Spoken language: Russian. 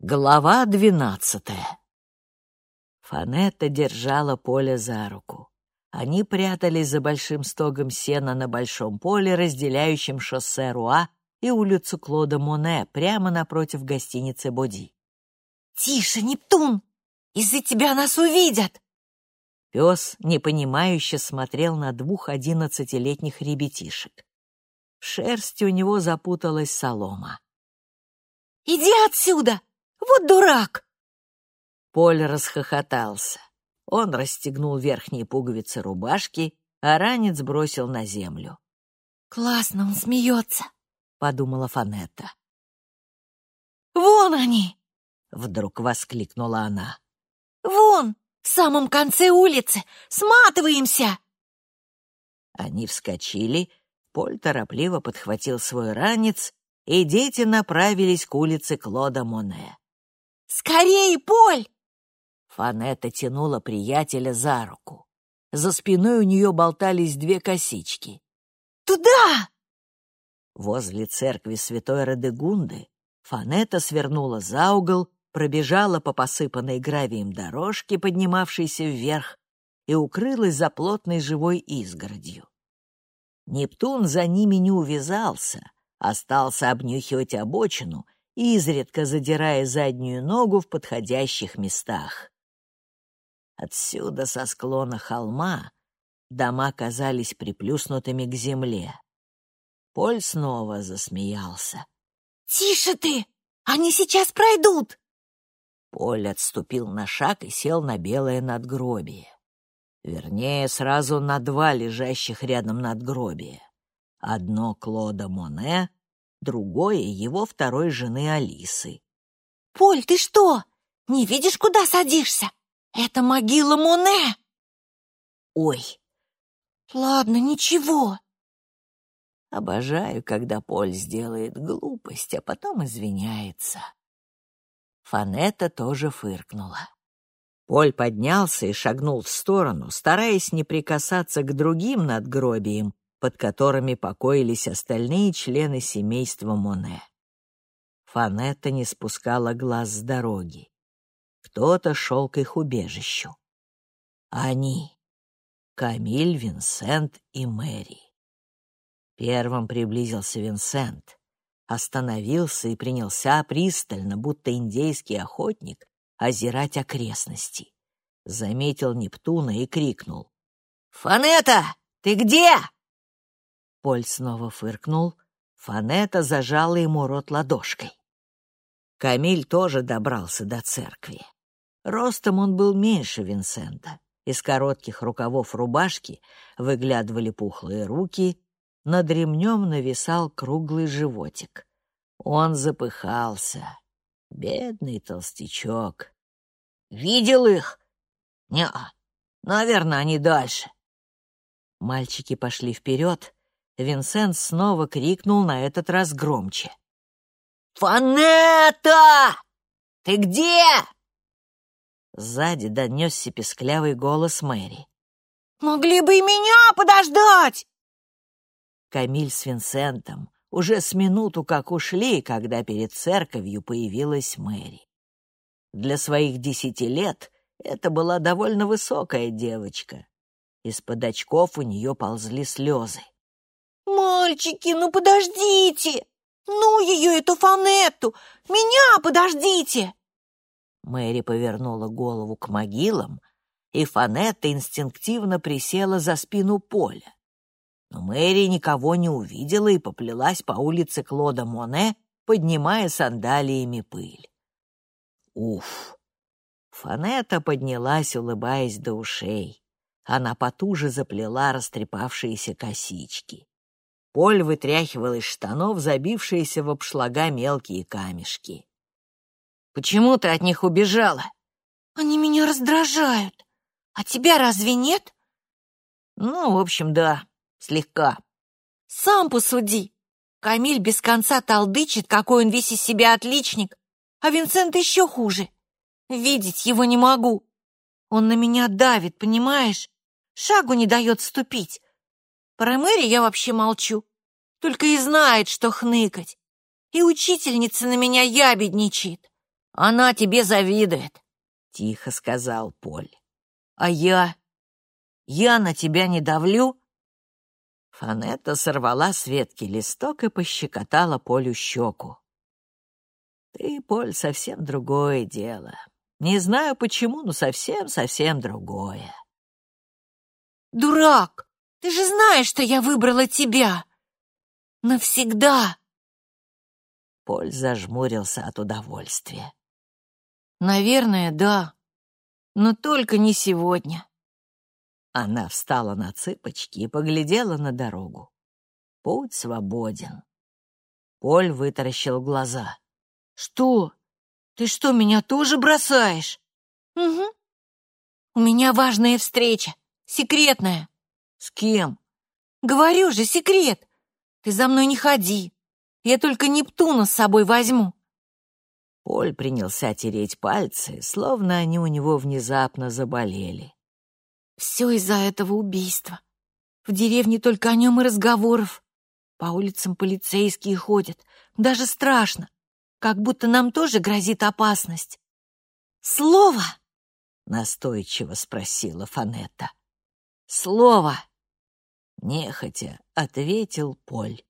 Глава двенадцатая. Фанетта держала поле за руку. Они прятались за большим стогом сена на большом поле, разделяющем шоссе Руа и улицу Клода Моне, прямо напротив гостиницы Боди. «Тише, Нептун! Из-за тебя нас увидят!» Пес, непонимающе, смотрел на двух одиннадцатилетних ребятишек. В шерсти у него запуталась солома. «Иди отсюда! Вот дурак!» Поль расхохотался. Он расстегнул верхние пуговицы рубашки, а ранец бросил на землю. «Классно он смеется», — подумала Фанетта. «Вон они!» — вдруг воскликнула она. «Вон, в самом конце улицы! Сматываемся!» Они вскочили, Поль торопливо подхватил свой ранец, и дети направились к улице Клода Моне. «Скорее, Поль!» Фанетта тянула приятеля за руку. За спиной у нее болтались две косички. «Туда!» Возле церкви святой Радегунды Фанетта свернула за угол, пробежала по посыпанной гравием дорожке, поднимавшейся вверх, и укрылась за плотной живой изгородью. Нептун за ними не увязался, остался обнюхивать обочину, изредка задирая заднюю ногу в подходящих местах. Отсюда, со склона холма, дома казались приплюснутыми к земле. Поль снова засмеялся. «Тише ты! Они сейчас пройдут!» Поль отступил на шаг и сел на белое надгробие. Вернее, сразу на два лежащих рядом надгробия. Одно Клода Моне, другое его второй жены Алисы. «Поль, ты что, не видишь, куда садишься? Это могила Моне!» «Ой!» «Ладно, ничего». Обожаю, когда Поль сделает глупость, а потом извиняется. Фанета тоже фыркнула. Поль поднялся и шагнул в сторону, стараясь не прикасаться к другим надгробиям, под которыми покоились остальные члены семейства Моне. Фанетта не спускала глаз с дороги. Кто-то шел к их убежищу. Они — Камиль, Винсент и Мэри. Первым приблизился Винсент, остановился и принялся пристально, будто индейский охотник, озирать окрестности. Заметил Нептуна и крикнул. «Фанета, ты где?» Поль снова фыркнул. Фанета зажала ему рот ладошкой. Камиль тоже добрался до церкви. Ростом он был меньше Винсента. Из коротких рукавов рубашки выглядывали пухлые руки, над ремнем нависал круглый животик. Он запыхался. Бедный толстячок. «Видел их?» «Не-а. Наверное, они дальше». Мальчики пошли вперед, Винсент снова крикнул на этот раз громче. «Фанета! Ты где?» Сзади донесся песклявый голос Мэри. «Могли бы и меня подождать!» Камиль с Винсентом уже с минуту как ушли, когда перед церковью появилась Мэри. Для своих десяти лет это была довольно высокая девочка. Из-под очков у нее ползли слезы. «Мальчики, ну подождите! Ну ее, эту фанетту! Меня подождите!» Мэри повернула голову к могилам, и Фанетта инстинктивно присела за спину Поля. Но Мэри никого не увидела и поплелась по улице Клода Моне, поднимая сандалиями пыль. Уф! Фанетта поднялась, улыбаясь до ушей. Она потуже заплела растрепавшиеся косички. Поль вытряхивал из штанов забившиеся в обшлага мелкие камешки. «Почему ты от них убежала?» «Они меня раздражают. А тебя разве нет?» «Ну, в общем, да, слегка». «Сам посуди. Камиль без конца толдычит, какой он весь из себя отличник, а Винсент еще хуже. Видеть его не могу. Он на меня давит, понимаешь? Шагу не дает ступить. Про Мэри я вообще молчу. Только и знает, что хныкать. И учительница на меня ябедничает. Она тебе завидует, — тихо сказал Поль. А я? Я на тебя не давлю? Фанетта сорвала с ветки листок и пощекотала Полю щеку. Ты, Поль, совсем другое дело. Не знаю почему, но совсем-совсем другое. Дурак! Ты же знаешь, что я выбрала тебя. Навсегда. Поль зажмурился от удовольствия. Наверное, да. Но только не сегодня. Она встала на цыпочки и поглядела на дорогу. Путь свободен. Поль вытаращил глаза. «Что? Ты что, меня тоже бросаешь?» «Угу. У меня важная встреча, секретная». «С кем?» «Говорю же, секрет. Ты за мной не ходи. Я только Нептуна с собой возьму». Поль принялся тереть пальцы, словно они у него внезапно заболели. Все из-за этого убийства. В деревне только о нем и разговоров. По улицам полицейские ходят. Даже страшно. Как будто нам тоже грозит опасность. Слово? Настойчиво спросила Фанетта. Слово. Нехотя ответил Поль.